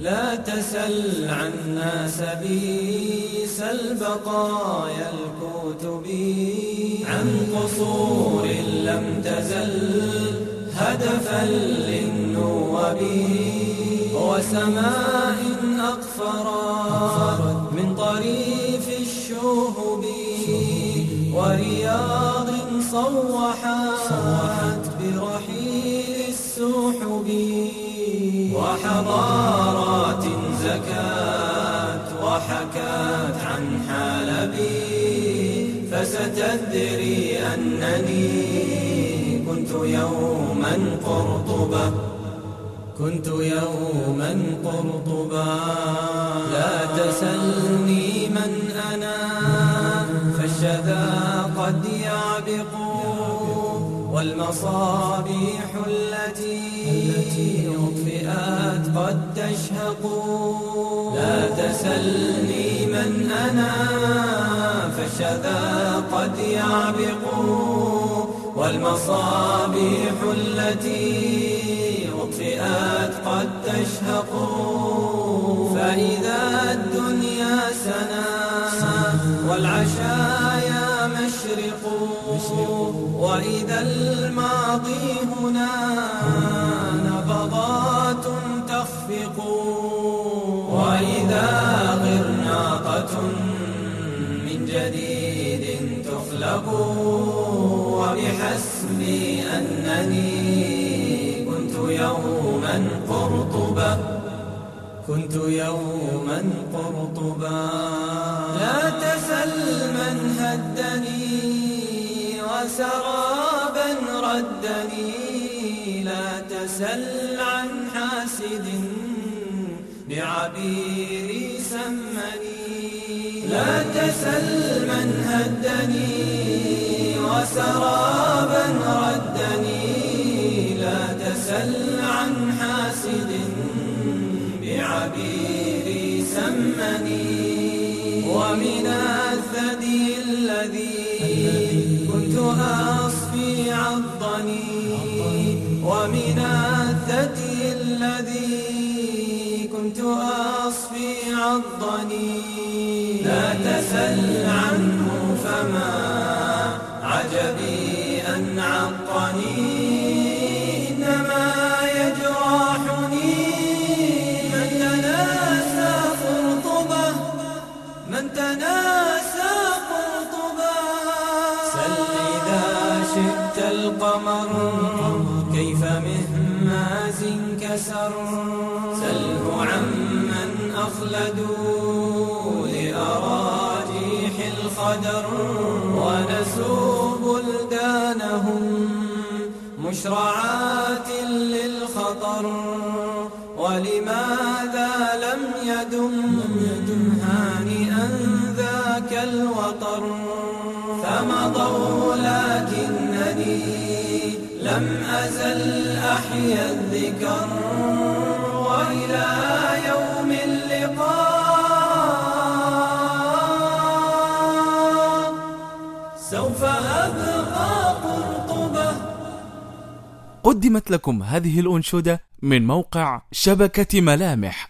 لا تسل عن ناس بيس البقايا الكتب. عن قصور لم تزل هدفا للنوب. وسماء أقفرات من طريف الشهب. ورياض صوحت برحيل السحب. وحضارات زكات وحكات عن حالبي فستدري أنني كنت يوما قرطبة. كنت يوما قرطبا لا تسلني من أنا فالشذا قد يعبق والمصابيح التي أطفئت قد تشهق. لا تسلني من أنا فالشذا قد يعبق. والمصابيح التي أطفئت قد تشهق. فإذا الدنيا سنا والعشايا مشرق. وإذا الماضي هنا نبضات تخفق وإذا غرناطة من جديد تخلق وبحسبي أنني كنت يوما قرطبا كنت يوما قرطبا لا تسل من هدني وسرابا ردني لا تسل عن حاسد بعبيري سمني. لا تسل من هدني وسرابا ردني لا تسل عن حاسد بعبيري سمني. ومن الثدي الذي كنت أصفي عضني ومن الثدي الذي كنت أصفي عضني. لا تسل عنه فما عجبي أن عقني إنما يجرحني من تناسى قرطبة من تناسى القمر كيف مهماز كسر. سله عمن أخلدوا لأراجيح الخدر. ونسوا بلدانهم مشرعات للخطر. ولماذا لم يدم هانئا ذاك الوطر؟ فمضوا لكنني لم أزل أحيا الذكر وإلى يوم اللقاء. سوف أبقى قرطبة. قدمت لكم هذه الأنشودة من موقع شبكة ملامح.